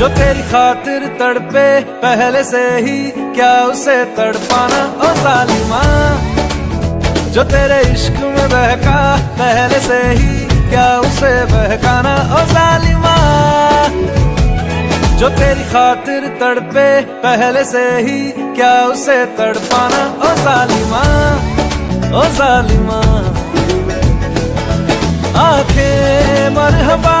जो तेरी खातिर तड़पे, पहले से ही क्या उसे तड़पाना? ओ सालिमा, जो तेरे इश्क में बहका, पहले से ही क्या उसे बहकाना? ओ सालिमा, जो तेरी खातिर तड़पे, पहले से ही क्या उसे तड़पाना? ओ सालिमा ओ सालिमा, आँखें मरहबा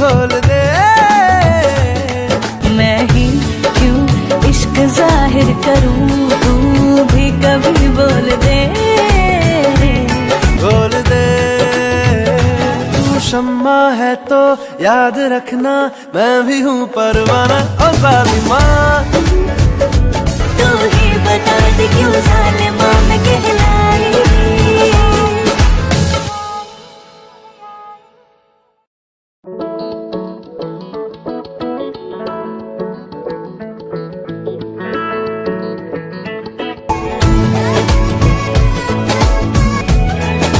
घोल दे। मैं ही क्यों इश्क ज़ाहिर करूँ? तू भी कभी बोल दे। बोल दे। तू शम्मा है तो याद रखना मैं भी हूँ परवाना। और जालिमा तू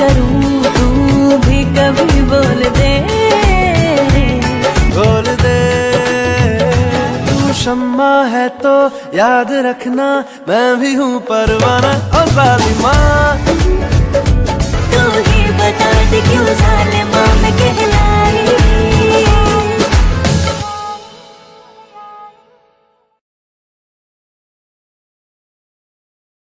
करूँ तू भी कभी बोल दे। बोल दे। तू शम्मा है तो याद रखना मैं भी हूँ परवाना और सालिमा